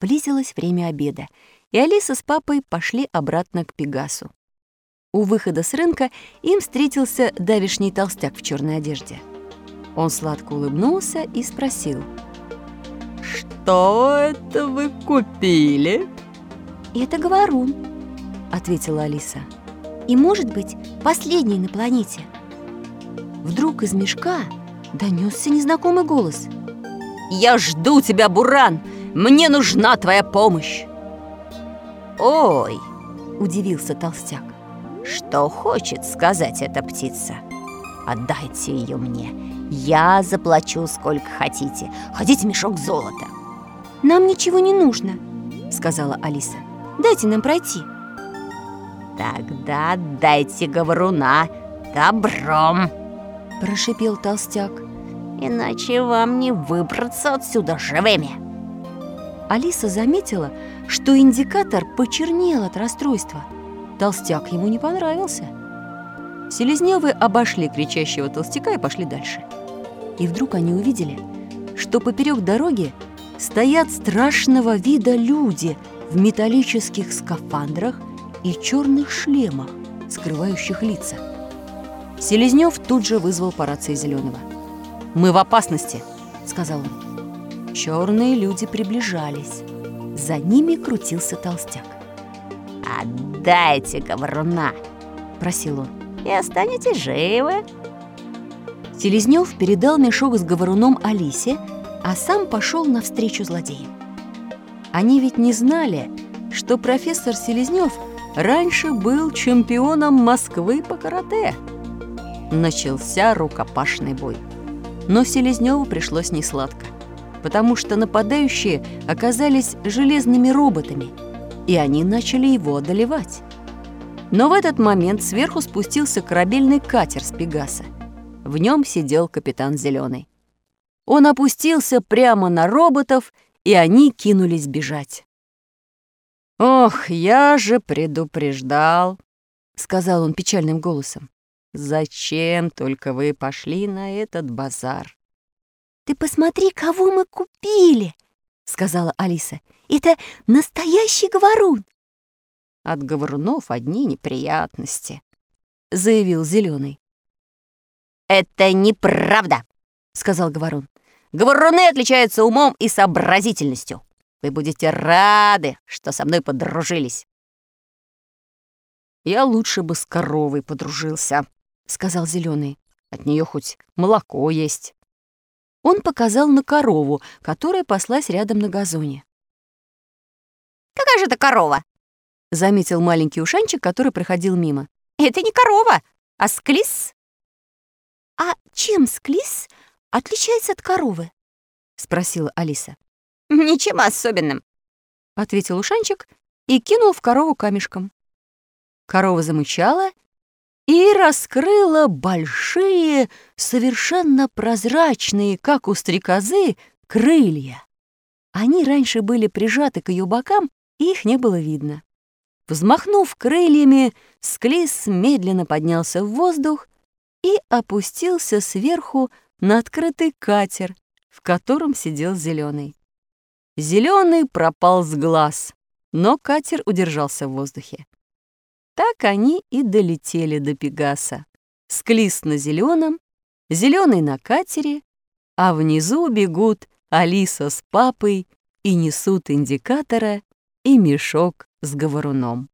Близилось время обеда, и Алиса с папой пошли обратно к Пегасу. У выхода с рынка им встретился давишний толстяк в черной одежде. Он сладко улыбнулся и спросил. «Что это вы купили?» «Это говорун», — ответила Алиса. «И, может быть, последний на планете». Вдруг из мешка донесся незнакомый голос. «Я жду тебя, Буран! Мне нужна твоя помощь!» «Ой!» – удивился толстяк. «Что хочет сказать эта птица? Отдайте ее мне. Я заплачу сколько хотите. Хотите мешок золота?» «Нам ничего не нужно», – сказала Алиса. «Дайте нам пройти». «Тогда дайте говоруна добром», – прошипел толстяк. «Иначе вам не выбраться отсюда живыми». Алиса заметила, что индикатор почернел от расстройства. Толстяк ему не понравился. Селезневы обошли кричащего толстяка и пошли дальше. И вдруг они увидели, что поперек дороги стоят страшного вида люди в металлических скафандрах и черных шлемах, скрывающих лица. Селезнев тут же вызвал по рации Зеленого. «Мы в опасности», — сказал он. Черные люди приближались. За ними крутился толстяк. «Отдайте говоруна!» – просил он. «И останетесь живы!» Селезнев передал мешок с говоруном Алисе, а сам пошел навстречу злодеям. Они ведь не знали, что профессор Селезнев раньше был чемпионом Москвы по карате. Начался рукопашный бой. Но Селезневу пришлось несладко потому что нападающие оказались железными роботами, и они начали его одолевать. Но в этот момент сверху спустился корабельный катер с Пегаса. В нем сидел капитан Зеленый. Он опустился прямо на роботов, и они кинулись бежать. «Ох, я же предупреждал», — сказал он печальным голосом. «Зачем только вы пошли на этот базар? «Ты посмотри, кого мы купили!» — сказала Алиса. «Это настоящий говорун!» «От говорунов одни неприятности», — заявил Зеленый. «Это неправда!» — сказал говорун. «Говоруны отличаются умом и сообразительностью. Вы будете рады, что со мной подружились». «Я лучше бы с коровой подружился», — сказал Зеленый. «От нее хоть молоко есть». Он показал на корову, которая паслась рядом на газоне. «Какая же это корова?» — заметил маленький ушанчик, который проходил мимо. «Это не корова, а склис». «А чем склис отличается от коровы?» — спросила Алиса. «Ничем особенным», — ответил ушанчик и кинул в корову камешком. Корова замычала и раскрыла большие, совершенно прозрачные, как у стрекозы, крылья. Они раньше были прижаты к ее бокам, и их не было видно. Взмахнув крыльями, Склис медленно поднялся в воздух и опустился сверху на открытый катер, в котором сидел Зеленый. Зеленый пропал с глаз, но катер удержался в воздухе. Так они и долетели до Пегаса. Склист на зеленом, зеленый на катере, а внизу бегут Алиса с папой и несут индикатора и мешок с говоруном.